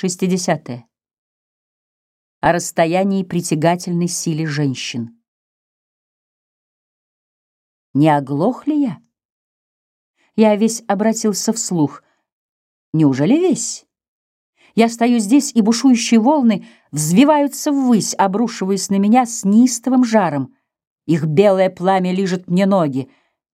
60. О расстоянии притягательной силе женщин. Не оглох ли я? Я весь обратился вслух. Неужели весь? Я стою здесь, и бушующие волны взвиваются ввысь, обрушиваясь на меня с неистовым жаром. Их белое пламя лижет мне ноги.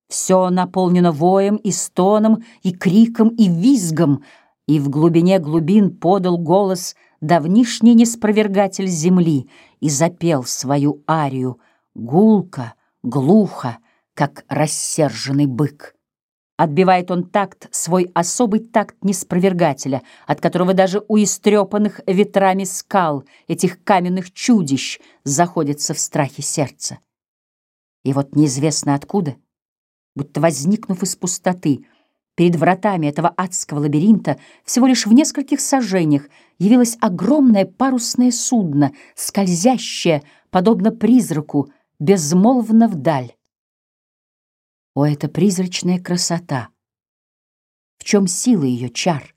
Все наполнено воем и стоном, и криком, и визгом — и в глубине глубин подал голос давнишний неспровергатель земли и запел свою арию гулко, глухо, как рассерженный бык. Отбивает он такт, свой особый такт неспровергателя, от которого даже у истрепанных ветрами скал, этих каменных чудищ, заходится в страхе сердце. И вот неизвестно откуда, будто возникнув из пустоты, Перед вратами этого адского лабиринта всего лишь в нескольких сажениях явилось огромное парусное судно, скользящее, подобно призраку, безмолвно вдаль. О, это призрачная красота! В чем сила ее чар,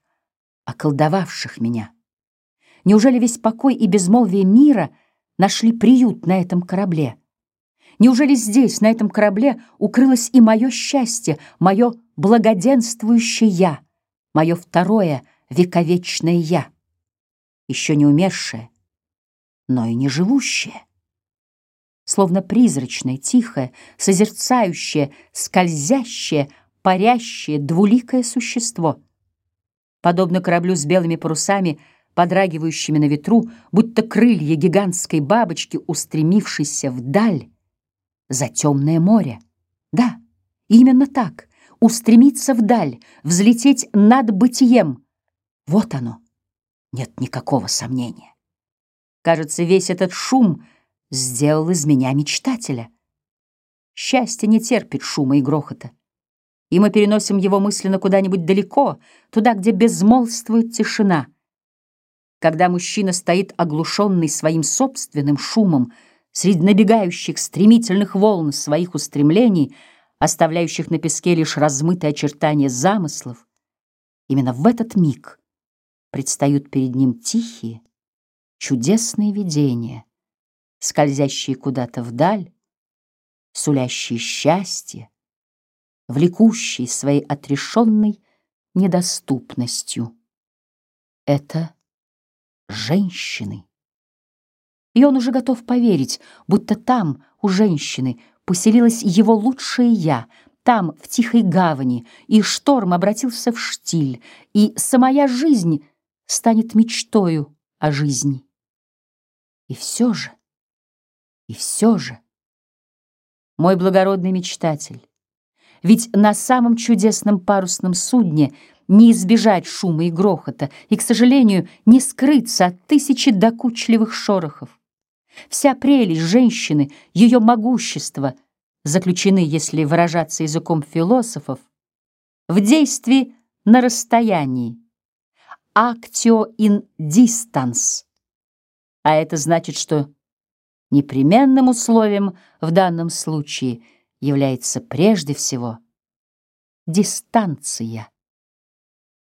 околдовавших меня? Неужели весь покой и безмолвие мира нашли приют на этом корабле? Неужели здесь, на этом корабле, укрылось и мое счастье, мое благоденствующее «я», мое второе вековечное «я», еще не умершее, но и не живущее? Словно призрачное, тихое, созерцающее, скользящее, парящее, двуликое существо. Подобно кораблю с белыми парусами, подрагивающими на ветру, будто крылья гигантской бабочки, устремившейся вдаль, за темное море. Да, именно так. Устремиться вдаль, взлететь над бытием. Вот оно. Нет никакого сомнения. Кажется, весь этот шум сделал из меня мечтателя. Счастье не терпит шума и грохота. И мы переносим его мысленно куда-нибудь далеко, туда, где безмолвствует тишина. Когда мужчина стоит оглушенный своим собственным шумом, среди набегающих стремительных волн своих устремлений, оставляющих на песке лишь размытые очертания замыслов, именно в этот миг предстают перед ним тихие, чудесные видения, скользящие куда-то вдаль, сулящие счастье, влекущие своей отрешенной недоступностью. Это женщины. И он уже готов поверить, будто там, у женщины, поселилось его лучшее «я», там, в тихой гавани, и шторм обратился в штиль, и самая жизнь станет мечтою о жизни. И все же, и все же, мой благородный мечтатель, ведь на самом чудесном парусном судне не избежать шума и грохота, и, к сожалению, не скрыться от тысячи докучливых шорохов. Вся прелесть женщины, ее могущество заключены, если выражаться языком философов, в действии на расстоянии. Actio in distance. А это значит, что непременным условием в данном случае является прежде всего дистанция.